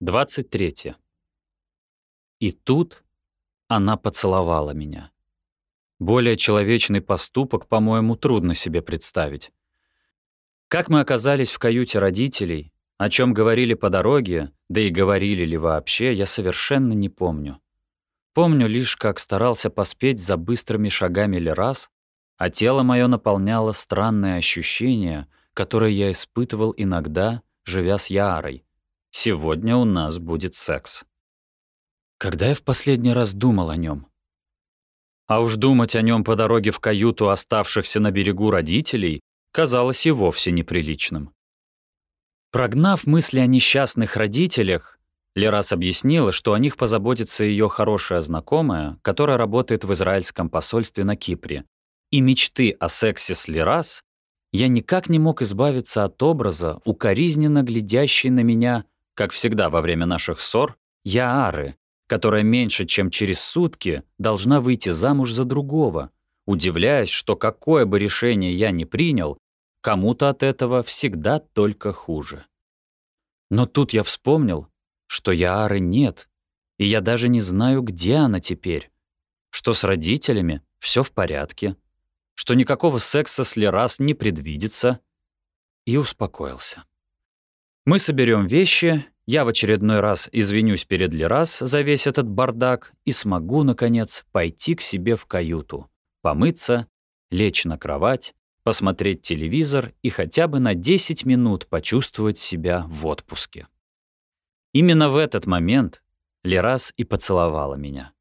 23. И тут она поцеловала меня. Более человечный поступок, по-моему, трудно себе представить. Как мы оказались в каюте родителей, о чем говорили по дороге, да и говорили ли вообще, я совершенно не помню. Помню лишь, как старался поспеть за быстрыми шагами Лерас, а тело мое наполняло странное ощущение, которое я испытывал иногда, живя с Яарой, Сегодня у нас будет секс. Когда я в последний раз думал о нем? А уж думать о нем по дороге в каюту оставшихся на берегу родителей казалось и вовсе неприличным. Прогнав мысли о несчастных родителях, Лерас объяснила, что о них позаботится ее хорошая знакомая, которая работает в израильском посольстве на Кипре. И мечты о сексе с Лерас я никак не мог избавиться от образа, укоризненно глядящей на меня как всегда во время наших ссор, Яары, которая меньше, чем через сутки должна выйти замуж за другого, удивляясь, что какое бы решение я ни принял, кому-то от этого всегда только хуже. Но тут я вспомнил, что Яары нет, и я даже не знаю, где она теперь, что с родителями все в порядке, что никакого секса с Лерас не предвидится, и успокоился. Мы соберем вещи, я в очередной раз извинюсь перед Лерас за весь этот бардак и смогу, наконец, пойти к себе в каюту, помыться, лечь на кровать, посмотреть телевизор и хотя бы на 10 минут почувствовать себя в отпуске. Именно в этот момент Лерас и поцеловала меня.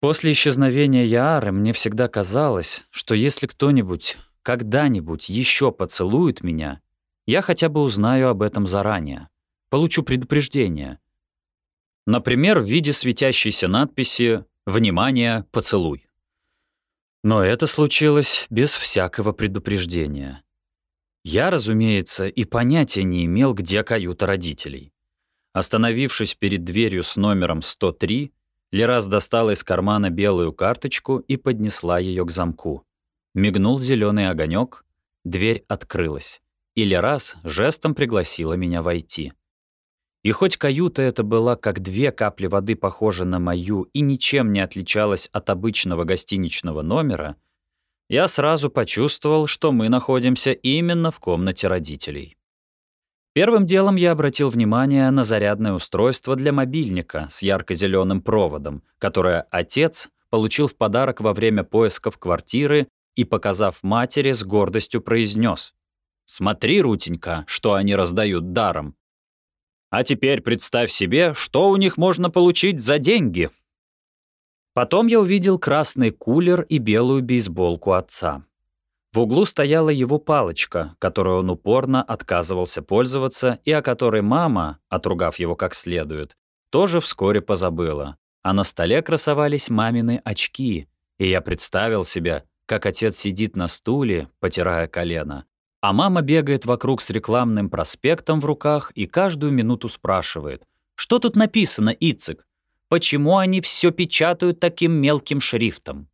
После исчезновения Яары мне всегда казалось, что если кто-нибудь когда-нибудь еще поцелует меня, я хотя бы узнаю об этом заранее, получу предупреждение. Например, в виде светящейся надписи «Внимание, поцелуй». Но это случилось без всякого предупреждения. Я, разумеется, и понятия не имел, где каюта родителей. Остановившись перед дверью с номером 103, Лерас достала из кармана белую карточку и поднесла ее к замку. Мигнул зеленый огонек, дверь открылась. Или раз жестом пригласила меня войти. И хоть каюта эта была как две капли воды похожа на мою и ничем не отличалась от обычного гостиничного номера, я сразу почувствовал, что мы находимся именно в комнате родителей. Первым делом я обратил внимание на зарядное устройство для мобильника с ярко-зеленым проводом, которое отец получил в подарок во время поисков квартиры и, показав матери, с гордостью произнес Смотри, Рутенька, что они раздают даром. А теперь представь себе, что у них можно получить за деньги. Потом я увидел красный кулер и белую бейсболку отца. В углу стояла его палочка, которую он упорно отказывался пользоваться и о которой мама, отругав его как следует, тоже вскоре позабыла. А на столе красовались мамины очки, и я представил себе, как отец сидит на стуле, потирая колено, а мама бегает вокруг с рекламным проспектом в руках и каждую минуту спрашивает, что тут написано, Ицик? Почему они все печатают таким мелким шрифтом?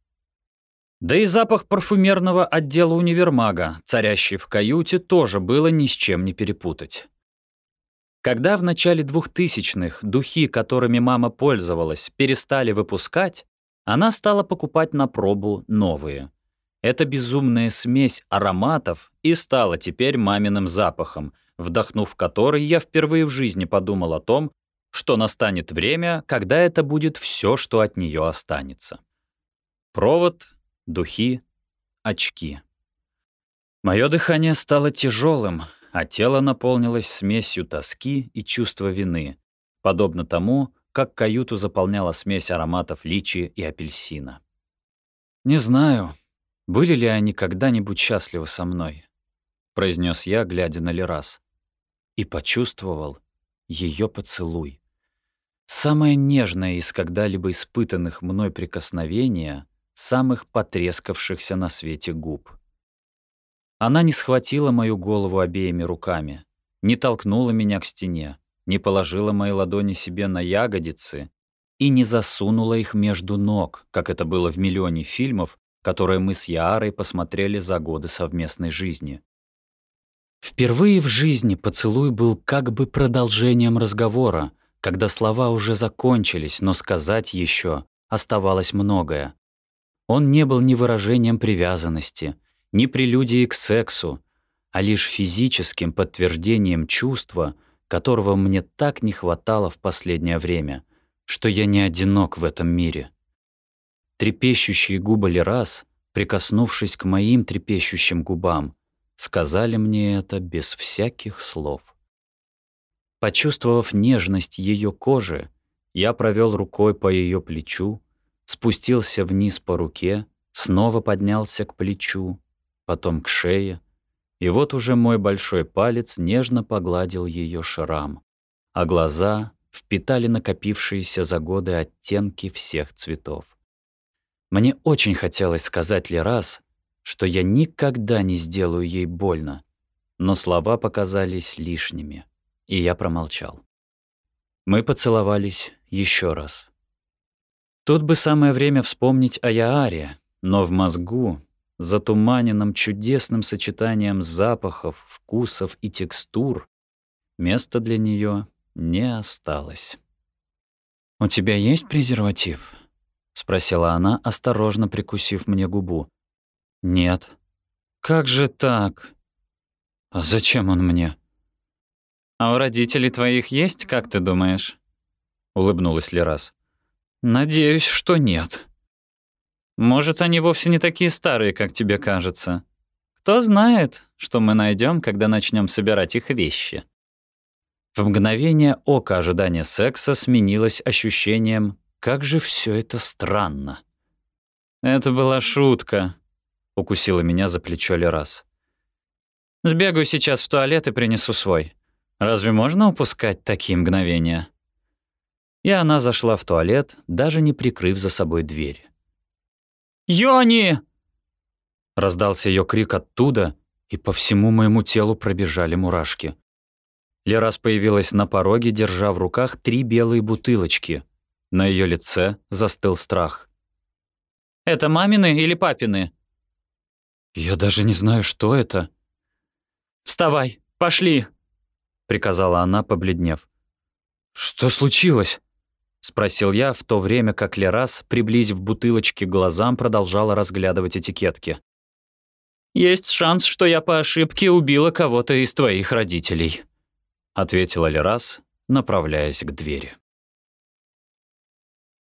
Да и запах парфюмерного отдела универмага, царящий в каюте, тоже было ни с чем не перепутать. Когда в начале 2000-х духи, которыми мама пользовалась, перестали выпускать, она стала покупать на пробу новые — эта безумная смесь ароматов и стала теперь маминым запахом, вдохнув который я впервые в жизни подумал о том, что настанет время, когда это будет все, что от нее останется. Провод, духи, очки. Мое дыхание стало тяжелым, а тело наполнилось смесью тоски и чувства вины, подобно тому, как каюту заполняла смесь ароматов личи и апельсина. Не знаю, были ли они когда-нибудь счастливы со мной? произнес я, глядя на Лерас. И почувствовал ее поцелуй. Самое нежное из когда-либо испытанных мной прикосновения самых потрескавшихся на свете губ. Она не схватила мою голову обеими руками, не толкнула меня к стене, не положила мои ладони себе на ягодицы и не засунула их между ног, как это было в миллионе фильмов, которые мы с Яарой посмотрели за годы совместной жизни. Впервые в жизни поцелуй был как бы продолжением разговора, когда слова уже закончились, но сказать еще оставалось многое. Он не был ни выражением привязанности, ни прелюдией к сексу, а лишь физическим подтверждением чувства, которого мне так не хватало в последнее время, что я не одинок в этом мире. Трепещущие губы Лерас, прикоснувшись к моим трепещущим губам, сказали мне это без всяких слов. Почувствовав нежность ее кожи, я провел рукой по ее плечу, спустился вниз по руке, снова поднялся к плечу, потом к шее, и вот уже мой большой палец нежно погладил ее шрам, а глаза впитали накопившиеся за годы оттенки всех цветов. Мне очень хотелось сказать ли раз, что я никогда не сделаю ей больно, но слова показались лишними, и я промолчал. Мы поцеловались еще раз. Тут бы самое время вспомнить о Яаре, но в мозгу, затуманенном чудесным сочетанием запахов, вкусов и текстур, места для нее не осталось. «У тебя есть презерватив?» — спросила она, осторожно прикусив мне губу. «Нет». «Как же так?» «А зачем он мне?» «А у родителей твоих есть, как ты думаешь?» — улыбнулась Лерас. «Надеюсь, что нет». «Может, они вовсе не такие старые, как тебе кажется. Кто знает, что мы найдем, когда начнем собирать их вещи». В мгновение ока ожидания секса сменилось ощущением «как же все это странно». «Это была шутка», — укусила меня за плечо Лерас. «Сбегаю сейчас в туалет и принесу свой. Разве можно упускать такие мгновения?» И она зашла в туалет, даже не прикрыв за собой дверь. «Йони!» Раздался ее крик оттуда, и по всему моему телу пробежали мурашки. Лерас появилась на пороге, держа в руках три белые бутылочки. На ее лице застыл страх. «Это мамины или папины?» «Я даже не знаю, что это». «Вставай, пошли!» — приказала она, побледнев. «Что случилось?» — спросил я, в то время как Лерас, приблизив бутылочки к глазам, продолжала разглядывать этикетки. «Есть шанс, что я по ошибке убила кого-то из твоих родителей», — ответила Лерас, направляясь к двери.